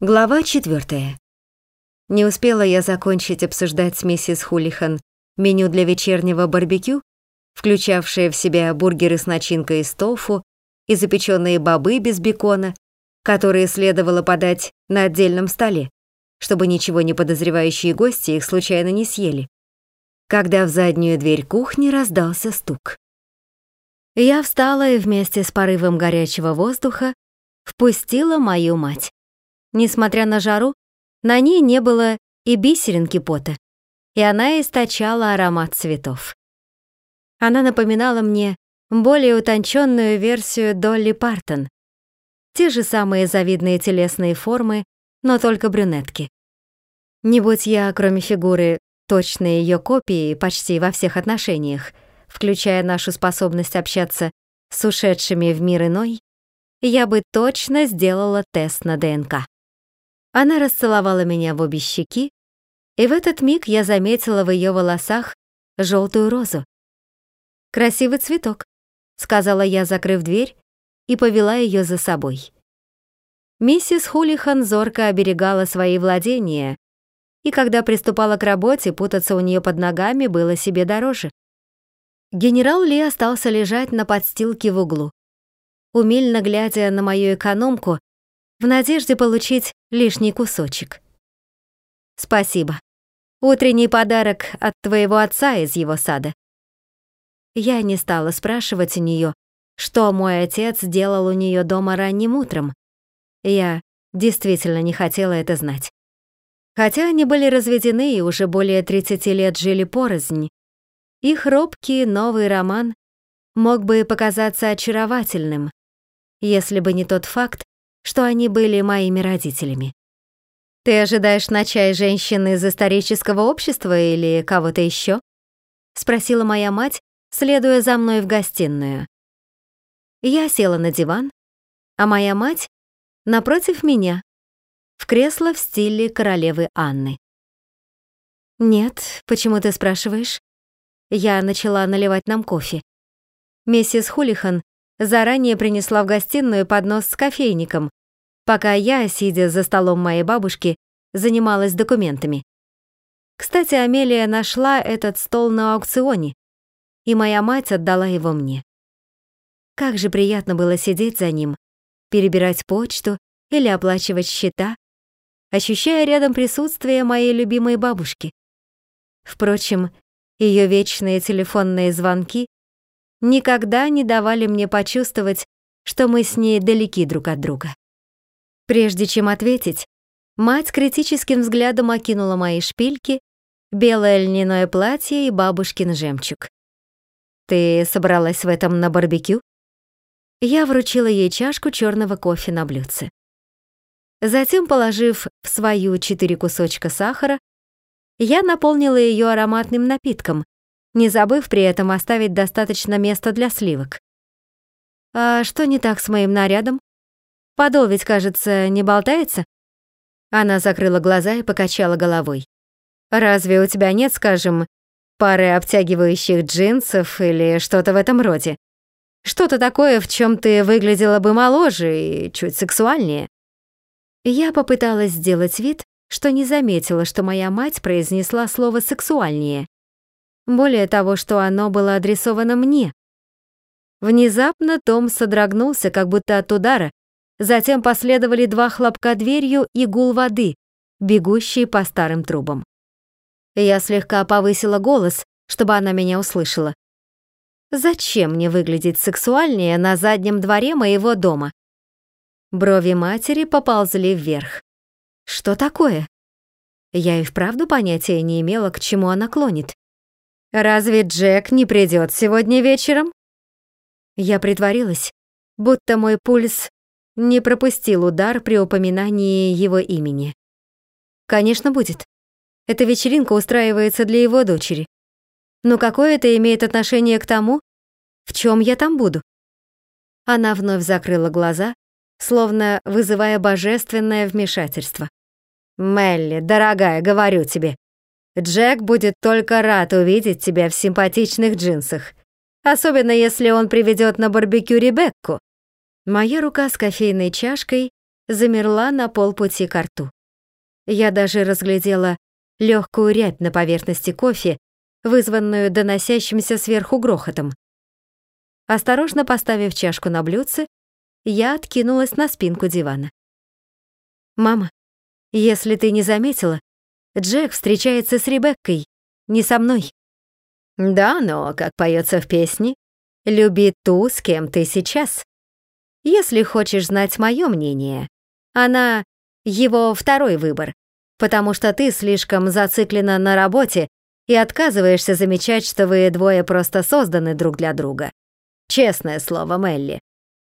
Глава четвертая. Не успела я закончить обсуждать с миссис Хулихан меню для вечернего барбекю, включавшее в себя бургеры с начинкой из тофу и запеченные бобы без бекона, которые следовало подать на отдельном столе, чтобы ничего не подозревающие гости их случайно не съели. Когда в заднюю дверь кухни раздался стук. Я встала и вместе с порывом горячего воздуха впустила мою мать. Несмотря на жару, на ней не было и бисеринки пота, и она источала аромат цветов. Она напоминала мне более утонченную версию Долли Партон. Те же самые завидные телесные формы, но только брюнетки. Не будь я, кроме фигуры, точной ее копией почти во всех отношениях, включая нашу способность общаться с ушедшими в мир иной, я бы точно сделала тест на ДНК. Она расцеловала меня в обе щеки, и в этот миг я заметила в ее волосах желтую розу. «Красивый цветок», — сказала я, закрыв дверь, и повела ее за собой. Миссис Хулихан зорко оберегала свои владения, и когда приступала к работе, путаться у нее под ногами было себе дороже. Генерал Ли остался лежать на подстилке в углу. Умильно глядя на мою экономку, в надежде получить лишний кусочек. Спасибо. Утренний подарок от твоего отца из его сада. Я не стала спрашивать у нее, что мой отец делал у нее дома ранним утром. Я действительно не хотела это знать. Хотя они были разведены и уже более 30 лет жили порознь, их робкий новый роман мог бы показаться очаровательным, если бы не тот факт, что они были моими родителями. «Ты ожидаешь на чай женщины из исторического общества или кого-то еще? спросила моя мать, следуя за мной в гостиную. Я села на диван, а моя мать — напротив меня, в кресло в стиле королевы Анны. «Нет, почему ты спрашиваешь?» Я начала наливать нам кофе. Миссис Хулихан заранее принесла в гостиную поднос с кофейником, пока я, сидя за столом моей бабушки, занималась документами. Кстати, Амелия нашла этот стол на аукционе, и моя мать отдала его мне. Как же приятно было сидеть за ним, перебирать почту или оплачивать счета, ощущая рядом присутствие моей любимой бабушки. Впрочем, ее вечные телефонные звонки никогда не давали мне почувствовать, что мы с ней далеки друг от друга. Прежде чем ответить, мать критическим взглядом окинула мои шпильки, белое льняное платье и бабушкин жемчуг. «Ты собралась в этом на барбекю?» Я вручила ей чашку черного кофе на блюдце. Затем, положив в свою четыре кусочка сахара, я наполнила ее ароматным напитком, не забыв при этом оставить достаточно места для сливок. «А что не так с моим нарядом? Подол ведь, кажется, не болтается?» Она закрыла глаза и покачала головой. «Разве у тебя нет, скажем, пары обтягивающих джинсов или что-то в этом роде? Что-то такое, в чем ты выглядела бы моложе и чуть сексуальнее?» Я попыталась сделать вид, что не заметила, что моя мать произнесла слово «сексуальнее», более того, что оно было адресовано мне. Внезапно Том содрогнулся, как будто от удара, затем последовали два хлопка дверью и гул воды, бегущие по старым трубам. Я слегка повысила голос, чтобы она меня услышала. Зачем мне выглядеть сексуальнее на заднем дворе моего дома? Брови матери поползли вверх. Что такое? Я и вправду понятия не имела, к чему она клонит. Разве Джек не придет сегодня вечером? Я притворилась, будто мой пульс не пропустил удар при упоминании его имени. Конечно, будет. Эта вечеринка устраивается для его дочери. Но какое это имеет отношение к тому, в чем я там буду? Она вновь закрыла глаза, словно вызывая божественное вмешательство. «Мелли, дорогая, говорю тебе, Джек будет только рад увидеть тебя в симпатичных джинсах, особенно если он приведет на барбекю Ребекку. Моя рука с кофейной чашкой замерла на полпути к рту. Я даже разглядела легкую рябь на поверхности кофе, вызванную доносящимся сверху грохотом. Осторожно поставив чашку на блюдце, я откинулась на спинку дивана. «Мама, если ты не заметила, Джек встречается с Ребеккой, не со мной». «Да, но, как поется в песне, люби ту, с кем ты сейчас. Если хочешь знать мое мнение, она его второй выбор, потому что ты слишком зациклена на работе и отказываешься замечать, что вы двое просто созданы друг для друга. Честное слово, Мелли,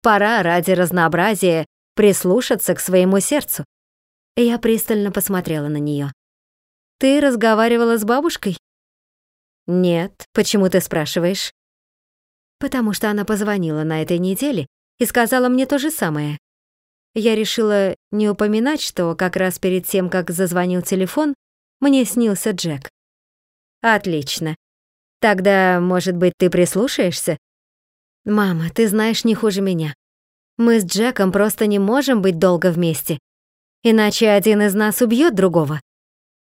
пора ради разнообразия прислушаться к своему сердцу. Я пристально посмотрела на нее. Ты разговаривала с бабушкой? Нет, почему ты спрашиваешь? Потому что она позвонила на этой неделе и сказала мне то же самое. Я решила не упоминать, что как раз перед тем, как зазвонил телефон, мне снился Джек. Отлично. Тогда, может быть, ты прислушаешься? Мама, ты знаешь не хуже меня. Мы с Джеком просто не можем быть долго вместе. Иначе один из нас убьет другого.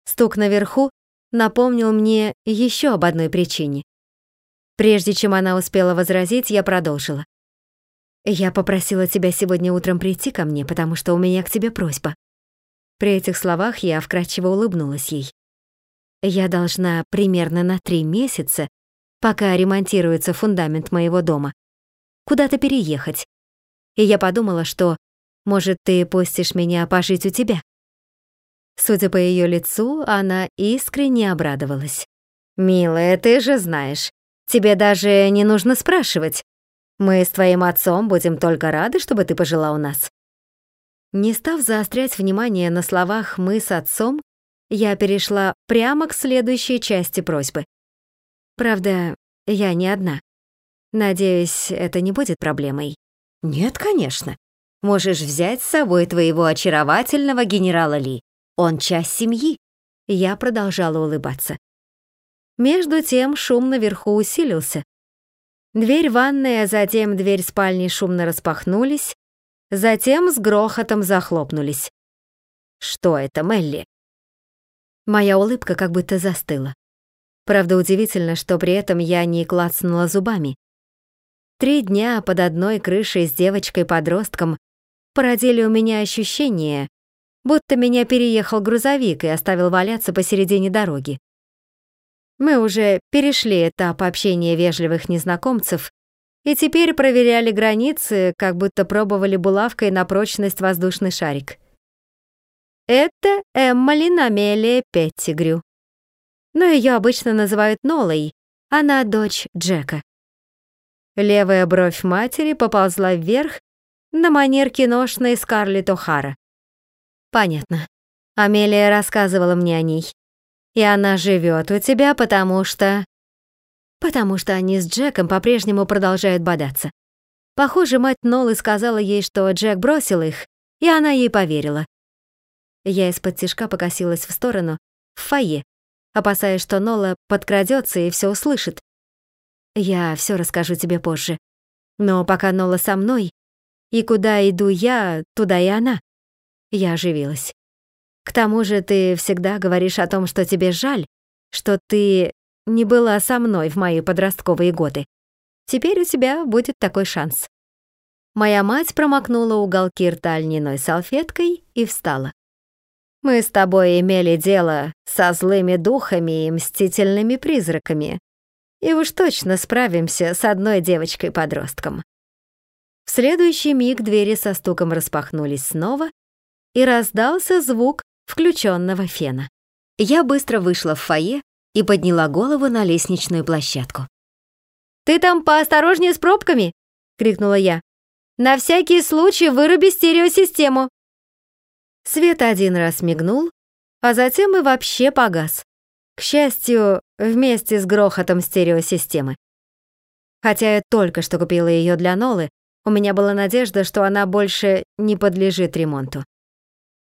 Стук наверху напомнил мне еще об одной причине. Прежде чем она успела возразить, я продолжила. «Я попросила тебя сегодня утром прийти ко мне, потому что у меня к тебе просьба». При этих словах я вкрадчиво улыбнулась ей. «Я должна примерно на три месяца, пока ремонтируется фундамент моего дома, куда-то переехать. И я подумала, что, может, ты пустишь меня пожить у тебя?» Судя по ее лицу, она искренне обрадовалась. «Милая, ты же знаешь, тебе даже не нужно спрашивать. Мы с твоим отцом будем только рады, чтобы ты пожила у нас». Не став заострять внимание на словах «мы с отцом», я перешла прямо к следующей части просьбы. Правда, я не одна. Надеюсь, это не будет проблемой. Нет, конечно. Можешь взять с собой твоего очаровательного генерала Ли. Он часть семьи. Я продолжала улыбаться. Между тем шум наверху усилился. Дверь ванной, а затем дверь спальни шумно распахнулись, затем с грохотом захлопнулись. «Что это, Мелли?» Моя улыбка как будто застыла. Правда, удивительно, что при этом я не клацнула зубами. Три дня под одной крышей с девочкой-подростком породили у меня ощущение, будто меня переехал грузовик и оставил валяться посередине дороги. Мы уже перешли этап общения вежливых незнакомцев и теперь проверяли границы, как будто пробовали булавкой на прочность воздушный шарик. Это Эмма Линамелия Петтигрю. Но ее обычно называют Нолой, она дочь Джека. Левая бровь матери поползла вверх на манер киношной Скарлетт О'Хара. Понятно. Амелия рассказывала мне о ней. И она живет у тебя, потому что... Потому что они с Джеком по-прежнему продолжают бодаться. Похоже, мать Нолы сказала ей, что Джек бросил их, и она ей поверила. Я из-под тишка покосилась в сторону, в фойе, опасаясь, что Нола подкрадется и все услышит. Я все расскажу тебе позже. Но пока Нола со мной, и куда иду я, туда и она. Я оживилась. К тому же ты всегда говоришь о том, что тебе жаль, что ты не была со мной в мои подростковые годы. Теперь у тебя будет такой шанс. Моя мать промокнула уголки рта льняной салфеткой и встала. Мы с тобой имели дело со злыми духами и мстительными призраками, и уж точно справимся с одной девочкой-подростком. В следующий миг двери со стуком распахнулись снова, и раздался звук включенного фена. Я быстро вышла в фойе и подняла голову на лестничную площадку. «Ты там поосторожнее с пробками!» — крикнула я. «На всякий случай выруби стереосистему!» Свет один раз мигнул, а затем и вообще погас. К счастью, вместе с грохотом стереосистемы. Хотя я только что купила ее для Нолы, у меня была надежда, что она больше не подлежит ремонту.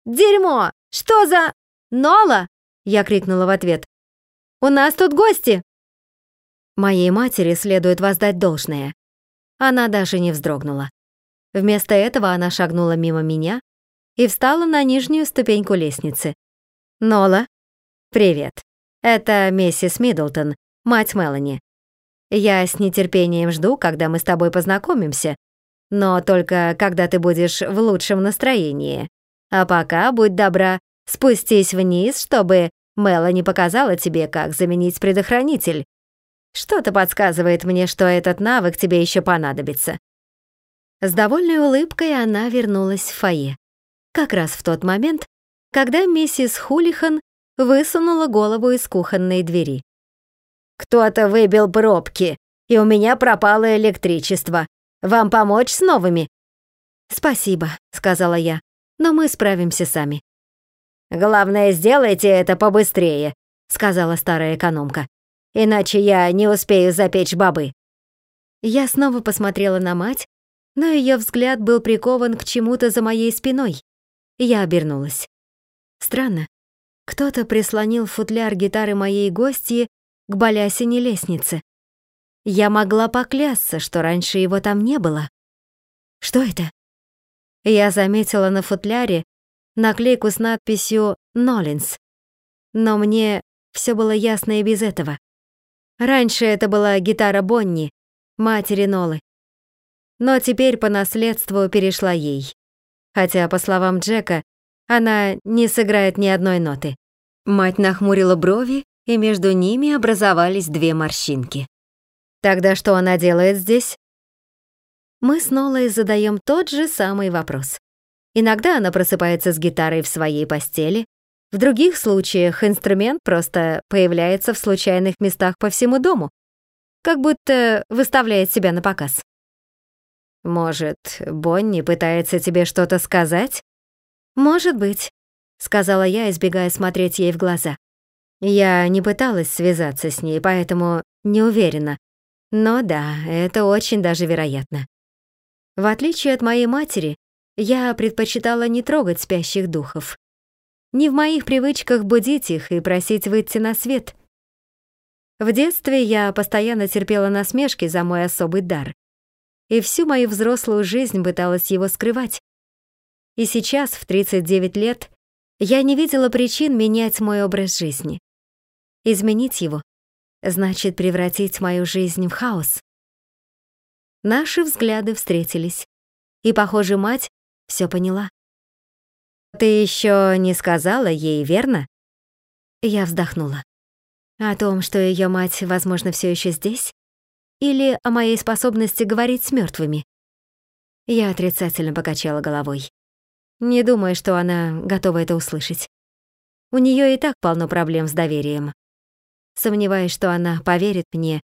«Дерьмо! Что за...» «Нола!» — я крикнула в ответ. «У нас тут гости!» Моей матери следует воздать должное. Она даже не вздрогнула. Вместо этого она шагнула мимо меня, и встала на нижнюю ступеньку лестницы. «Нола, привет. Это миссис Миддлтон, мать Мелани. Я с нетерпением жду, когда мы с тобой познакомимся, но только когда ты будешь в лучшем настроении. А пока, будь добра, спустись вниз, чтобы Мелани показала тебе, как заменить предохранитель. Что-то подсказывает мне, что этот навык тебе еще понадобится». С довольной улыбкой она вернулась в фойе. Как раз в тот момент, когда миссис Хулихан высунула голову из кухонной двери. «Кто-то выбил пробки, и у меня пропало электричество. Вам помочь с новыми?» «Спасибо», — сказала я, — «но мы справимся сами». «Главное, сделайте это побыстрее», — сказала старая экономка. «Иначе я не успею запечь бобы». Я снова посмотрела на мать, но ее взгляд был прикован к чему-то за моей спиной. Я обернулась. Странно. Кто-то прислонил футляр гитары моей гости к балясине лестницы. Я могла поклясться, что раньше его там не было. Что это? Я заметила на футляре наклейку с надписью «Ноллинс». Но мне все было ясно и без этого. Раньше это была гитара Бонни, матери Нолы. Но теперь по наследству перешла ей. Хотя, по словам Джека, она не сыграет ни одной ноты. Мать нахмурила брови, и между ними образовались две морщинки. Тогда что она делает здесь? Мы с Нолой задаем тот же самый вопрос. Иногда она просыпается с гитарой в своей постели, в других случаях инструмент просто появляется в случайных местах по всему дому, как будто выставляет себя на показ. Может, Бонни пытается тебе что-то сказать? Может быть, сказала я, избегая смотреть ей в глаза. Я не пыталась связаться с ней, поэтому не уверена. Но да, это очень даже вероятно. В отличие от моей матери, я предпочитала не трогать спящих духов. Не в моих привычках будить их и просить выйти на свет. В детстве я постоянно терпела насмешки за мой особый дар. И всю мою взрослую жизнь пыталась его скрывать. И сейчас, в 39 лет, я не видела причин менять мой образ жизни. Изменить его значит превратить мою жизнь в хаос. Наши взгляды встретились, и, похоже, мать все поняла. «Ты еще не сказала ей, верно?» Я вздохнула. О том, что ее мать, возможно, все еще здесь? Или о моей способности говорить с мертвыми? Я отрицательно покачала головой. Не думаю, что она готова это услышать. У нее и так полно проблем с доверием. Сомневаюсь, что она поверит мне,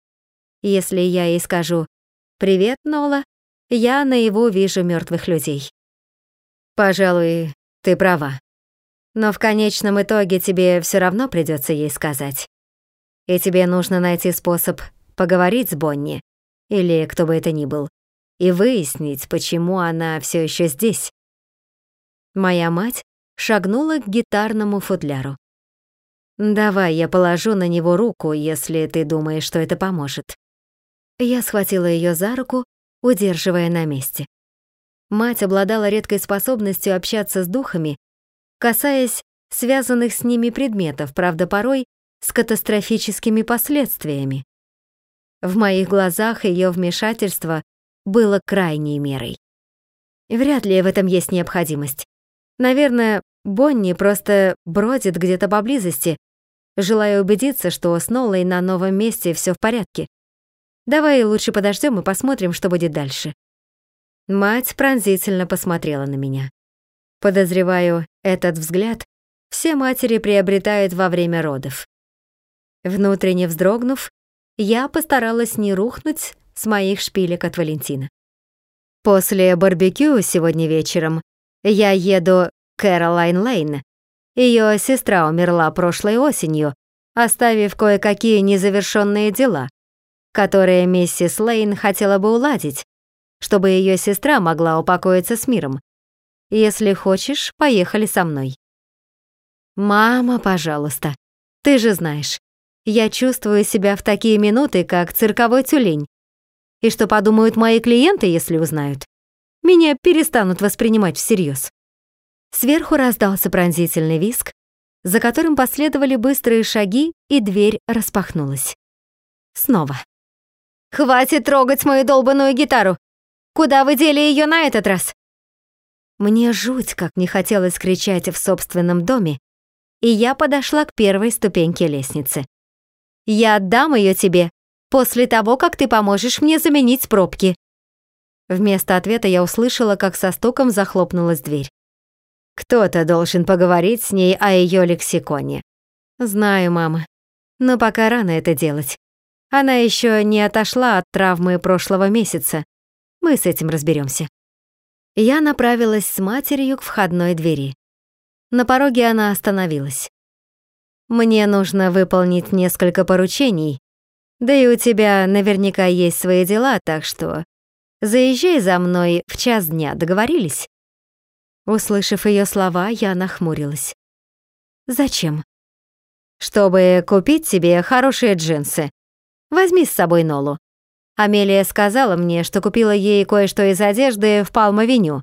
если я ей скажу «Привет, Нола, я наяву вижу мертвых людей». Пожалуй, ты права. Но в конечном итоге тебе все равно придется ей сказать. И тебе нужно найти способ поговорить с Бонни, или кто бы это ни был, и выяснить, почему она все еще здесь. Моя мать шагнула к гитарному футляру. «Давай я положу на него руку, если ты думаешь, что это поможет». Я схватила ее за руку, удерживая на месте. Мать обладала редкой способностью общаться с духами, касаясь связанных с ними предметов, правда, порой с катастрофическими последствиями. В моих глазах ее вмешательство было крайней мерой. Вряд ли в этом есть необходимость. Наверное, Бонни просто бродит где-то поблизости, желая убедиться, что с Нолой на новом месте все в порядке. Давай лучше подождем и посмотрим, что будет дальше. Мать пронзительно посмотрела на меня. Подозреваю, этот взгляд все матери приобретают во время родов. Внутренне вздрогнув, я постаралась не рухнуть с моих шпилек от Валентина. После барбекю сегодня вечером я еду к Кэролайн Лейн. Ее сестра умерла прошлой осенью, оставив кое-какие незавершенные дела, которые миссис Лейн хотела бы уладить, чтобы ее сестра могла упокоиться с миром. Если хочешь, поехали со мной. Мама, пожалуйста, ты же знаешь, я чувствую себя в такие минуты, как цирковой тюлень. И что подумают мои клиенты, если узнают? Меня перестанут воспринимать всерьез. Сверху раздался пронзительный виск, за которым последовали быстрые шаги, и дверь распахнулась. Снова. «Хватит трогать мою долбанную гитару! Куда вы дели ее на этот раз?» Мне жуть как не хотелось кричать в собственном доме, и я подошла к первой ступеньке лестницы. «Я отдам ее тебе после того, как ты поможешь мне заменить пробки». Вместо ответа я услышала, как со стуком захлопнулась дверь. Кто-то должен поговорить с ней о ее лексиконе. Знаю, мама. Но пока рано это делать. Она еще не отошла от травмы прошлого месяца. Мы с этим разберемся. Я направилась с матерью к входной двери. На пороге она остановилась. «Мне нужно выполнить несколько поручений, да и у тебя наверняка есть свои дела, так что заезжай за мной в час дня, договорились?» Услышав ее слова, я нахмурилась. «Зачем?» «Чтобы купить себе хорошие джинсы. Возьми с собой Нолу. Амелия сказала мне, что купила ей кое-что из одежды в Палм-авеню.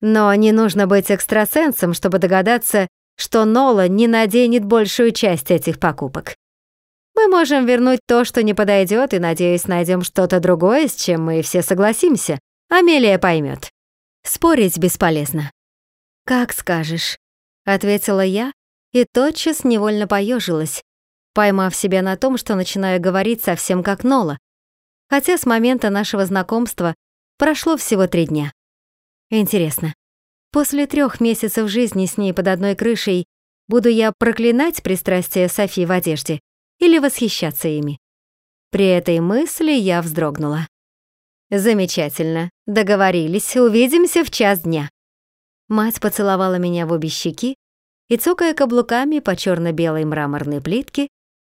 Но не нужно быть экстрасенсом, чтобы догадаться, что Нола не наденет большую часть этих покупок. Мы можем вернуть то, что не подойдет, и, надеюсь, найдем что-то другое, с чем мы все согласимся. Амелия поймет. Спорить бесполезно. «Как скажешь», — ответила я и тотчас невольно поежилась, поймав себя на том, что начинаю говорить совсем как Нола, хотя с момента нашего знакомства прошло всего три дня. Интересно, после трех месяцев жизни с ней под одной крышей буду я проклинать пристрастие Софи в одежде или восхищаться ими? При этой мысли я вздрогнула. «Замечательно. Договорились. Увидимся в час дня». Мать поцеловала меня в обе щеки и, цокая каблуками по черно-белой мраморной плитке,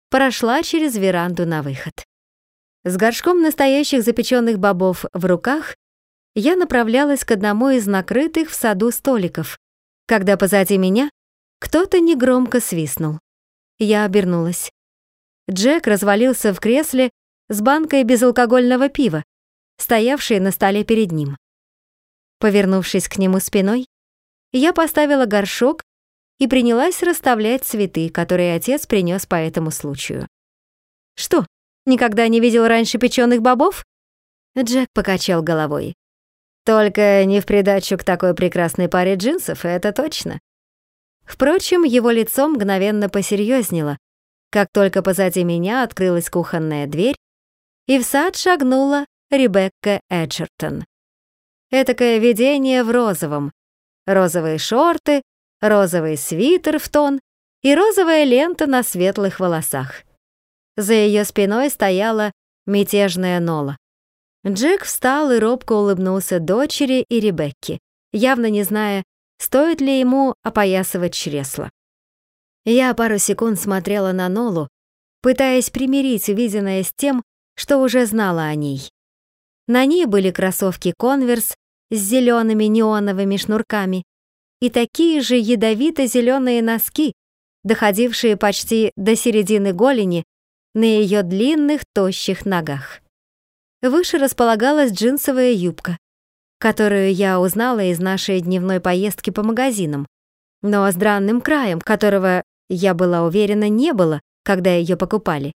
прошла через веранду на выход. С горшком настоящих запеченных бобов в руках я направлялась к одному из накрытых в саду столиков, когда позади меня кто-то негромко свистнул. Я обернулась. Джек развалился в кресле с банкой безалкогольного пива, стоявшие на столе перед ним. Повернувшись к нему спиной, я поставила горшок и принялась расставлять цветы, которые отец принес по этому случаю. «Что, никогда не видел раньше печеных бобов?» Джек покачал головой. «Только не в придачу к такой прекрасной паре джинсов, это точно». Впрочем, его лицо мгновенно посерьезнело, как только позади меня открылась кухонная дверь, и в сад шагнула Ребекка Эджертон. Этакое видение в розовом. Розовые шорты, розовый свитер в тон и розовая лента на светлых волосах. За ее спиной стояла мятежная Нола. Джек встал и робко улыбнулся дочери и Ребекке, явно не зная, стоит ли ему опоясывать чресло. Я пару секунд смотрела на Нолу, пытаясь примирить увиденное с тем, что уже знала о ней. На ней были кроссовки «Конверс» с зелеными неоновыми шнурками и такие же ядовито-зеленые носки, доходившие почти до середины голени на ее длинных тощих ногах. Выше располагалась джинсовая юбка, которую я узнала из нашей дневной поездки по магазинам, но с дранным краем, которого, я была уверена, не было, когда ее покупали.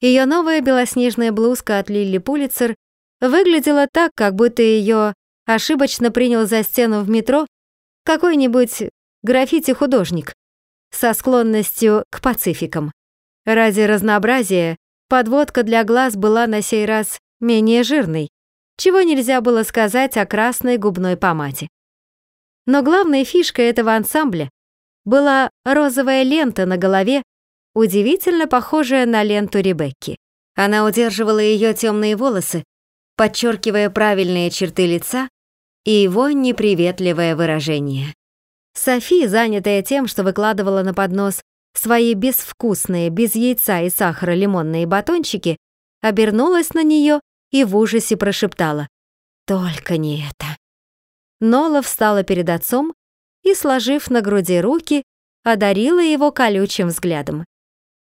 Ее новая белоснежная блузка от Лилли Пулицер выглядела так, как будто ее ошибочно принял за стену в метро какой-нибудь граффити-художник со склонностью к пацификам. Ради разнообразия подводка для глаз была на сей раз менее жирной, чего нельзя было сказать о красной губной помаде. Но главной фишкой этого ансамбля была розовая лента на голове, удивительно похожая на ленту Ребекки. Она удерживала ее темные волосы, подчеркивая правильные черты лица и его неприветливое выражение. Софи, занятая тем, что выкладывала на поднос свои безвкусные, без яйца и сахара лимонные батончики, обернулась на нее и в ужасе прошептала «Только не это». Нола встала перед отцом и, сложив на груди руки, одарила его колючим взглядом.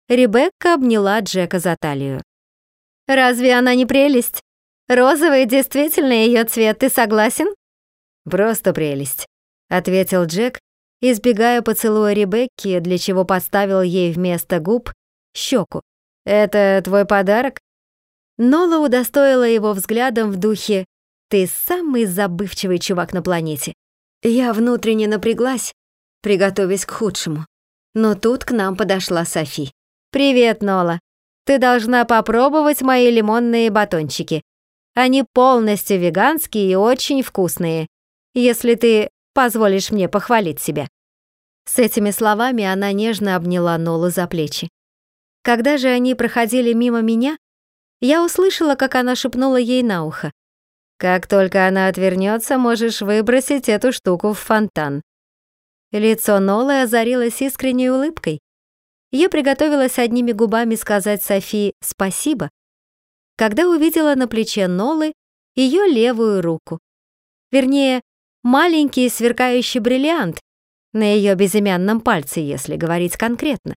Ребекка обняла Джека за талию. «Разве она не прелесть? Розовый действительно ее цвет, ты согласен? Просто прелесть. ответил Джек, избегая поцелуя Ребекки, для чего подставил ей вместо губ щеку. «Это твой подарок?» Нола удостоила его взглядом в духе «Ты самый забывчивый чувак на планете». Я внутренне напряглась, приготовясь к худшему. Но тут к нам подошла Софи. «Привет, Нола. Ты должна попробовать мои лимонные батончики. Они полностью веганские и очень вкусные, если ты позволишь мне похвалить себя». С этими словами она нежно обняла Нолу за плечи. Когда же они проходили мимо меня, я услышала, как она шепнула ей на ухо. «Как только она отвернется, можешь выбросить эту штуку в фонтан». Лицо Нолы озарилось искренней улыбкой. Я приготовилась одними губами сказать Софи «спасибо», когда увидела на плече Нолы ее левую руку. Вернее, маленький сверкающий бриллиант на ее безымянном пальце, если говорить конкретно.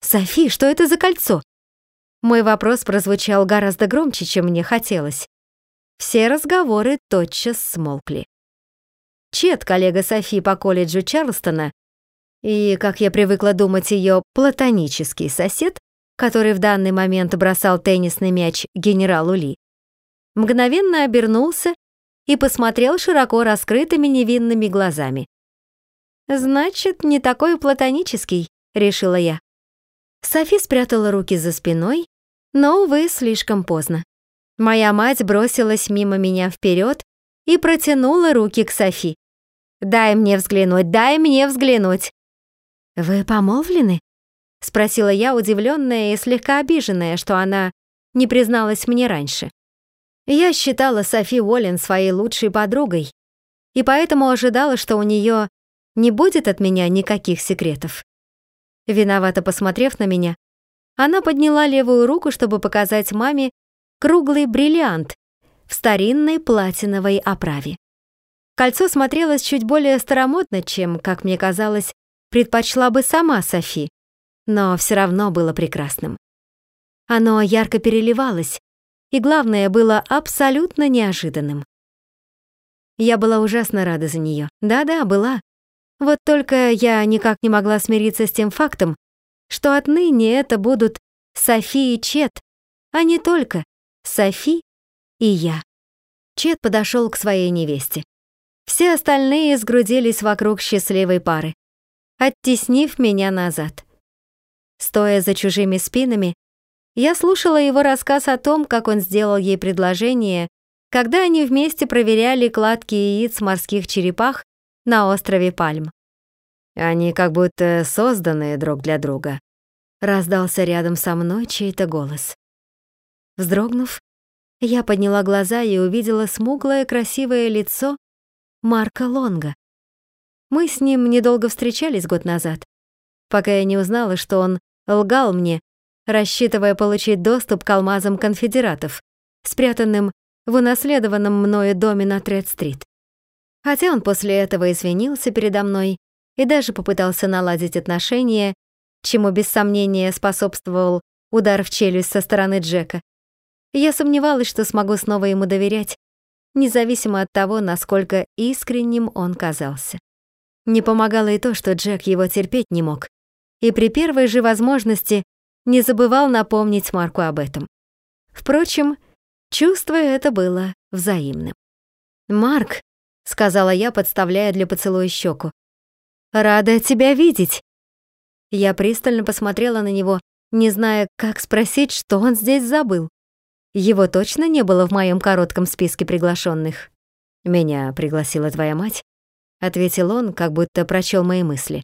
«Софи, что это за кольцо?» Мой вопрос прозвучал гораздо громче, чем мне хотелось. Все разговоры тотчас смолкли. Чет, коллега Софи по колледжу Чарлстона, и, как я привыкла думать, ее платонический сосед, который в данный момент бросал теннисный мяч генералу Ли, мгновенно обернулся и посмотрел широко раскрытыми невинными глазами. «Значит, не такой платонический», — решила я. Софи спрятала руки за спиной, но, увы, слишком поздно. Моя мать бросилась мимо меня вперед и протянула руки к Софи. «Дай мне взглянуть, дай мне взглянуть!» «Вы помолвлены?» — спросила я, удивленная и слегка обиженная, что она не призналась мне раньше. Я считала Софи Уоллен своей лучшей подругой, и поэтому ожидала, что у нее не будет от меня никаких секретов. Виновато посмотрев на меня, она подняла левую руку, чтобы показать маме круглый бриллиант в старинной платиновой оправе. Кольцо смотрелось чуть более старомодно, чем, как мне казалось, предпочла бы сама Софи, но все равно было прекрасным. Оно ярко переливалось, и главное, было абсолютно неожиданным. Я была ужасно рада за нее. Да-да, была. Вот только я никак не могла смириться с тем фактом, что отныне это будут Софи и Чет, а не только Софи и я. Чет подошел к своей невесте. Все остальные сгрудились вокруг счастливой пары, оттеснив меня назад. Стоя за чужими спинами, я слушала его рассказ о том, как он сделал ей предложение, когда они вместе проверяли кладки яиц морских черепах на острове Пальм. Они как будто созданы друг для друга. Раздался рядом со мной чей-то голос. Вздрогнув, я подняла глаза и увидела смуглое красивое лицо Марка Лонга. Мы с ним недолго встречались год назад, пока я не узнала, что он лгал мне рассчитывая получить доступ к алмазам конфедератов, спрятанным в унаследованном мною доме на Тред-стрит. Хотя он после этого извинился передо мной и даже попытался наладить отношения, чему без сомнения способствовал удар в челюсть со стороны Джека. Я сомневалась, что смогу снова ему доверять, независимо от того, насколько искренним он казался. Не помогало и то, что Джек его терпеть не мог, и при первой же возможности не забывал напомнить Марку об этом. Впрочем, чувство это было взаимным. «Марк», — сказала я, подставляя для поцелуя щеку, — «рада тебя видеть». Я пристально посмотрела на него, не зная, как спросить, что он здесь забыл. Его точно не было в моем коротком списке приглашенных. «Меня пригласила твоя мать», — ответил он, как будто прочел мои мысли.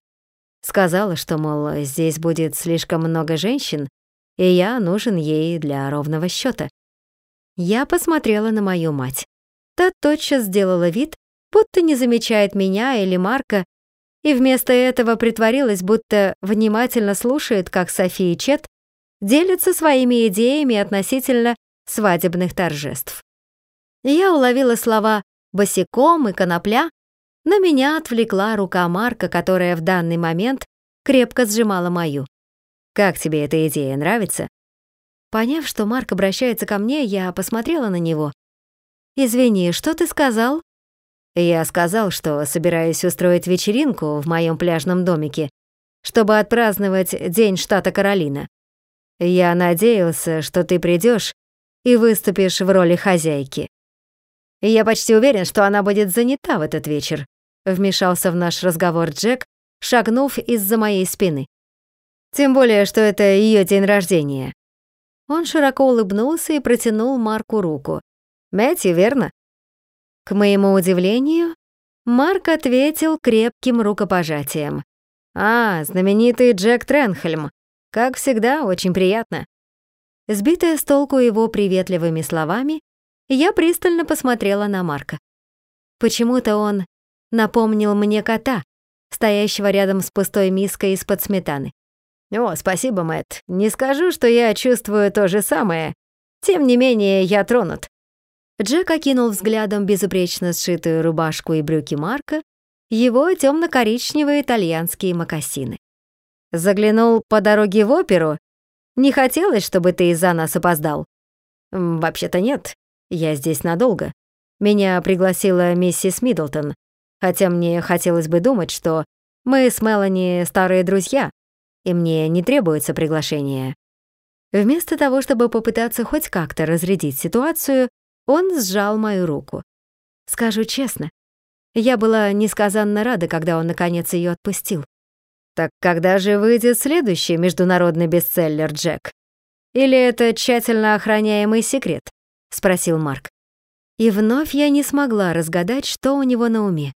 Сказала, что, мол, здесь будет слишком много женщин, и я нужен ей для ровного счета. Я посмотрела на мою мать. Та тотчас сделала вид, будто не замечает меня или Марка, и вместо этого притворилась, будто внимательно слушает, как София Чет делятся своими идеями относительно свадебных торжеств. Я уловила слова «босиком» и «конопля», но меня отвлекла рука Марка, которая в данный момент крепко сжимала мою. «Как тебе эта идея, нравится?» Поняв, что Марк обращается ко мне, я посмотрела на него. «Извини, что ты сказал?» Я сказал, что собираюсь устроить вечеринку в моем пляжном домике, чтобы отпраздновать День штата Каролина. Я надеялся, что ты придешь и выступишь в роли хозяйки. Я почти уверен, что она будет занята в этот вечер, вмешался в наш разговор Джек, шагнув из-за моей спины. Тем более, что это ее день рождения. Он широко улыбнулся и протянул Марку руку. «Мэтью, верно?» К моему удивлению, Марк ответил крепким рукопожатием. «А, знаменитый Джек Тренхельм. Как всегда, очень приятно». Сбитая с толку его приветливыми словами, я пристально посмотрела на Марка. Почему-то он напомнил мне кота, стоящего рядом с пустой миской из-под сметаны. «О, спасибо, Мэтт. Не скажу, что я чувствую то же самое. Тем не менее, я тронут». Джек окинул взглядом безупречно сшитую рубашку и брюки Марка, его темно-коричневые итальянские мокасины. «Заглянул по дороге в оперу? Не хотелось, чтобы ты из-за нас опоздал?» «Вообще-то нет. Я здесь надолго. Меня пригласила миссис Миддлтон, хотя мне хотелось бы думать, что мы с Мелани старые друзья, и мне не требуется приглашение. Вместо того, чтобы попытаться хоть как-то разрядить ситуацию, он сжал мою руку. Скажу честно, я была несказанно рада, когда он наконец ее отпустил. Так когда же выйдет следующий международный бестселлер, Джек? Или это тщательно охраняемый секрет? спросил Марк. И вновь я не смогла разгадать, что у него на уме.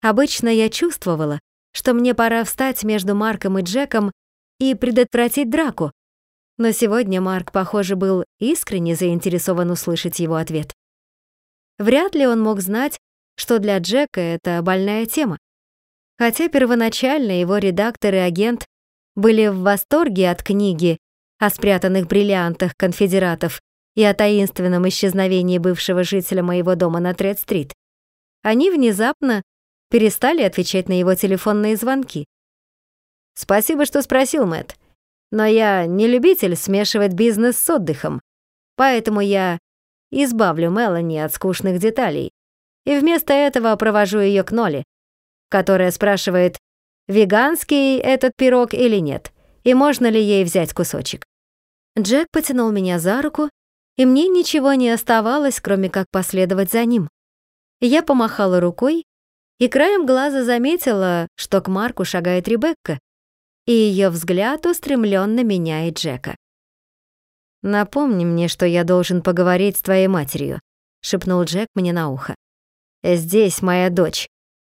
Обычно я чувствовала, что мне пора встать между Марком и Джеком и предотвратить драку. Но сегодня Марк, похоже, был искренне заинтересован услышать его ответ. Вряд ли он мог знать, что для Джека это больная тема. Хотя первоначально его редактор и агент были в восторге от книги о спрятанных бриллиантах конфедератов и о таинственном исчезновении бывшего жителя моего дома на Тред-стрит, они внезапно перестали отвечать на его телефонные звонки. «Спасибо, что спросил, Мэтт. Но я не любитель смешивать бизнес с отдыхом, поэтому я избавлю Мелани от скучных деталей и вместо этого провожу ее к Ноле, которая спрашивает, веганский этот пирог или нет, и можно ли ей взять кусочек. Джек потянул меня за руку, и мне ничего не оставалось, кроме как последовать за ним. Я помахала рукой и краем глаза заметила, что к Марку шагает Ребекка, и ее взгляд устремлен на меня и Джека. «Напомни мне, что я должен поговорить с твоей матерью», — шепнул Джек мне на ухо. «Здесь моя дочь,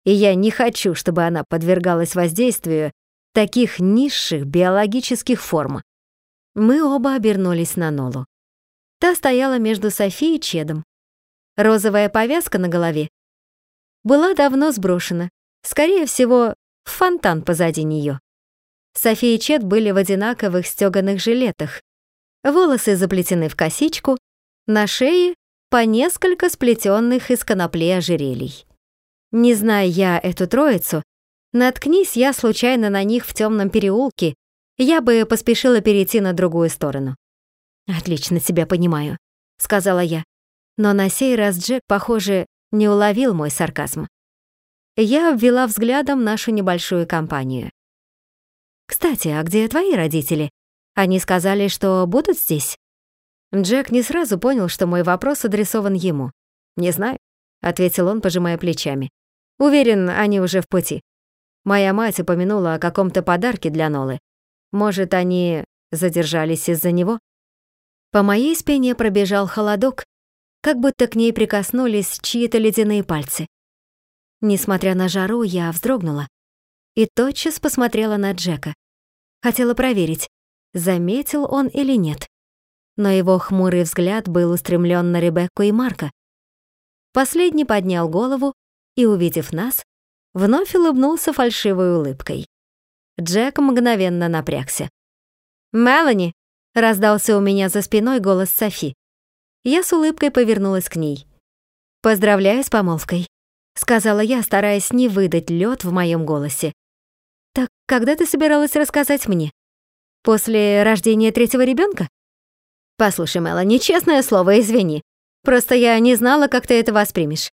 и я не хочу, чтобы она подвергалась воздействию таких низших биологических форм». Мы оба обернулись на Нолу. Та стояла между Софией и Чедом. Розовая повязка на голове была давно сброшена, скорее всего, в фонтан позади нее. София и Чет были в одинаковых стёганых жилетах. Волосы заплетены в косичку, на шее по несколько сплетенных из конопли ожерелий. Не зная я эту троицу, наткнись я случайно на них в темном переулке, я бы поспешила перейти на другую сторону. «Отлично тебя понимаю», — сказала я. Но на сей раз Джек, похоже, не уловил мой сарказм. Я обвела взглядом нашу небольшую компанию. «Кстати, а где твои родители? Они сказали, что будут здесь?» Джек не сразу понял, что мой вопрос адресован ему. «Не знаю», — ответил он, пожимая плечами. «Уверен, они уже в пути. Моя мать упомянула о каком-то подарке для Нолы. Может, они задержались из-за него?» По моей спине пробежал холодок, как будто к ней прикоснулись чьи-то ледяные пальцы. Несмотря на жару, я вздрогнула и тотчас посмотрела на Джека. Хотела проверить, заметил он или нет. Но его хмурый взгляд был устремлен на Ребекку и Марка. Последний поднял голову и, увидев нас, вновь улыбнулся фальшивой улыбкой. Джек мгновенно напрягся. «Мелани!» — раздался у меня за спиной голос Софи. Я с улыбкой повернулась к ней. «Поздравляю с помолвкой», — сказала я, стараясь не выдать лед в моем голосе. «Так когда ты собиралась рассказать мне? После рождения третьего ребенка? «Послушай, Мэла, нечестное слово, извини. Просто я не знала, как ты это воспримешь.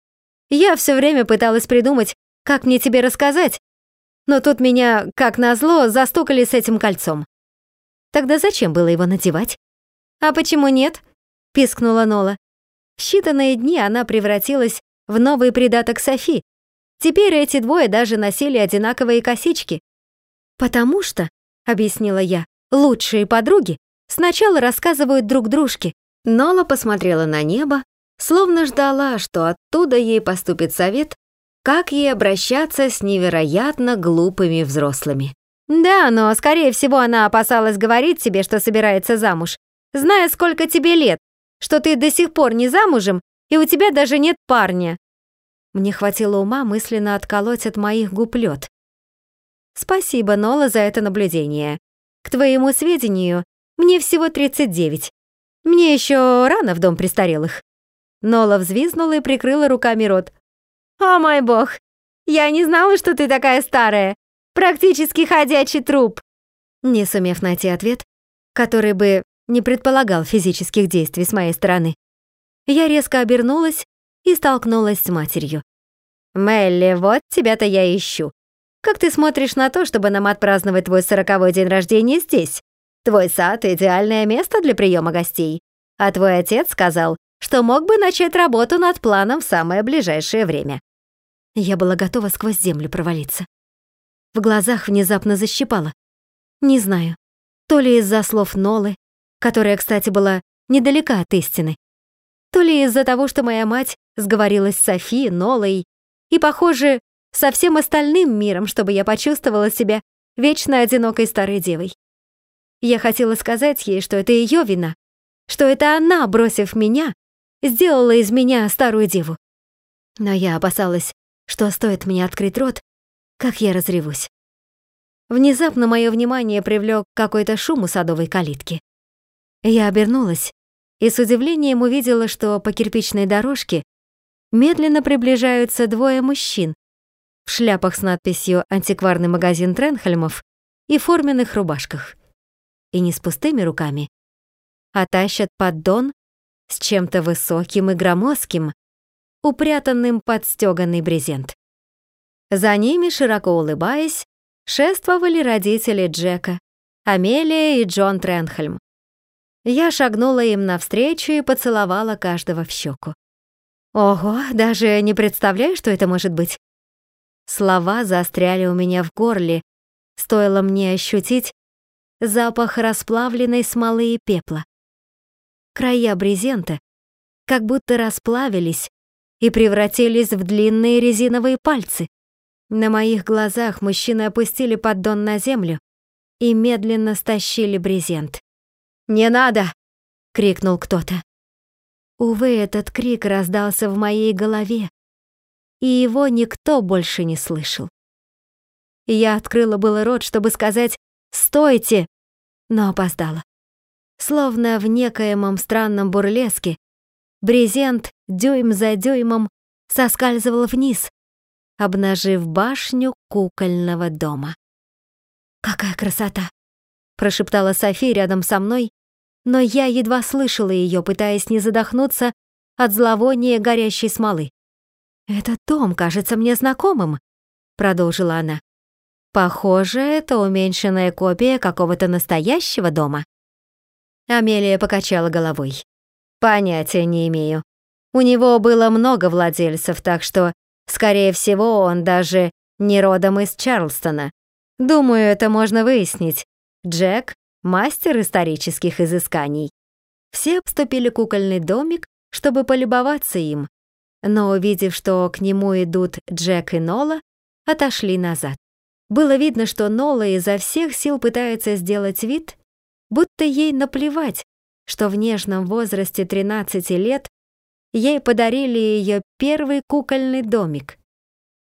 Я все время пыталась придумать, как мне тебе рассказать, но тут меня, как назло, застукали с этим кольцом. Тогда зачем было его надевать? А почему нет? Пискнула Нола. В считанные дни она превратилась в новый придаток Софи. Теперь эти двое даже носили одинаковые косички. «Потому что», — объяснила я, — «лучшие подруги сначала рассказывают друг дружке». Нола посмотрела на небо, словно ждала, что оттуда ей поступит совет, как ей обращаться с невероятно глупыми взрослыми. Да, но, скорее всего, она опасалась говорить себе, что собирается замуж, зная, сколько тебе лет, что ты до сих пор не замужем, и у тебя даже нет парня. Мне хватило ума мысленно отколоть от моих губ лед. Спасибо, Нола, за это наблюдение. К твоему сведению, мне всего 39. Мне еще рано в дом престарелых. Нола взвизгнула и прикрыла руками рот. «О мой бог! Я не знала, что ты такая старая! Практически ходячий труп!» Не сумев найти ответ, который бы не предполагал физических действий с моей стороны, я резко обернулась и столкнулась с матерью. «Мелли, вот тебя-то я ищу. Как ты смотришь на то, чтобы нам отпраздновать твой сороковой день рождения здесь? Твой сад — идеальное место для приема гостей. А твой отец сказал, что мог бы начать работу над планом в самое ближайшее время. Я была готова сквозь землю провалиться. В глазах внезапно защипало. Не знаю, то ли из-за слов Нолы, которая, кстати, была недалека от истины, то ли из-за того, что моя мать сговорилась с Софи, Нолой и, похоже, со всем остальным миром, чтобы я почувствовала себя вечно одинокой старой девой. Я хотела сказать ей, что это ее вина, что это она, бросив меня, сделала из меня старую деву. Но я опасалась, что стоит мне открыть рот, как я разревусь. Внезапно мое внимание привлек какой-то шум у садовой калитки. Я обернулась и с удивлением увидела, что по кирпичной дорожке медленно приближаются двое мужчин в шляпах с надписью «Антикварный магазин Тренхельмов» и форменных рубашках. И не с пустыми руками, а тащат поддон с чем-то высоким и громоздким, упрятанным под стёганый брезент. За ними, широко улыбаясь, шествовали родители Джека, Амелия и Джон Тренхельм. Я шагнула им навстречу и поцеловала каждого в щеку. Ого, даже не представляю, что это может быть. Слова застряли у меня в горле, стоило мне ощутить запах расплавленной смолы и пепла. Края брезента как будто расплавились и превратились в длинные резиновые пальцы. На моих глазах мужчины опустили поддон на землю и медленно стащили брезент. «Не надо!» — крикнул кто-то. Увы, этот крик раздался в моей голове, и его никто больше не слышал. Я открыла было рот, чтобы сказать «Стойте!», но опоздала. Словно в некоемом странном бурлеске, брезент дюйм за дюймом соскальзывал вниз, обнажив башню кукольного дома. «Какая красота!» — прошептала София рядом со мной, но я едва слышала ее, пытаясь не задохнуться от зловония горящей смолы. «Этот дом кажется мне знакомым», — продолжила она. «Похоже, это уменьшенная копия какого-то настоящего дома». Амелия покачала головой. Понятия не имею. У него было много владельцев, так что, скорее всего, он даже не родом из Чарлстона. Думаю, это можно выяснить. Джек — мастер исторических изысканий. Все обступили кукольный домик, чтобы полюбоваться им, но, увидев, что к нему идут Джек и Нола, отошли назад. Было видно, что Нола изо всех сил пытается сделать вид, будто ей наплевать, что в нежном возрасте 13 лет ей подарили ее первый кукольный домик.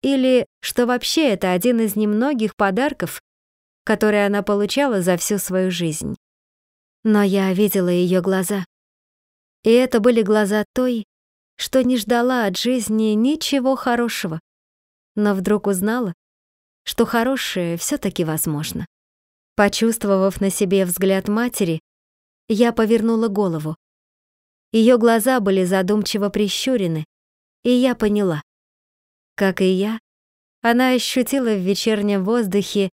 Или что вообще это один из немногих подарков, которые она получала за всю свою жизнь. Но я видела ее глаза. И это были глаза той, что не ждала от жизни ничего хорошего, но вдруг узнала, что хорошее все таки возможно. Почувствовав на себе взгляд матери, я повернула голову. Ее глаза были задумчиво прищурены, и я поняла. Как и я, она ощутила в вечернем воздухе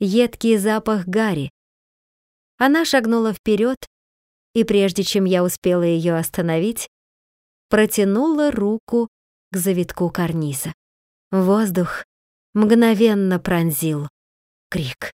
едкий запах гари. Она шагнула вперед, и прежде чем я успела ее остановить, протянула руку к завитку карниза. Воздух мгновенно пронзил крик.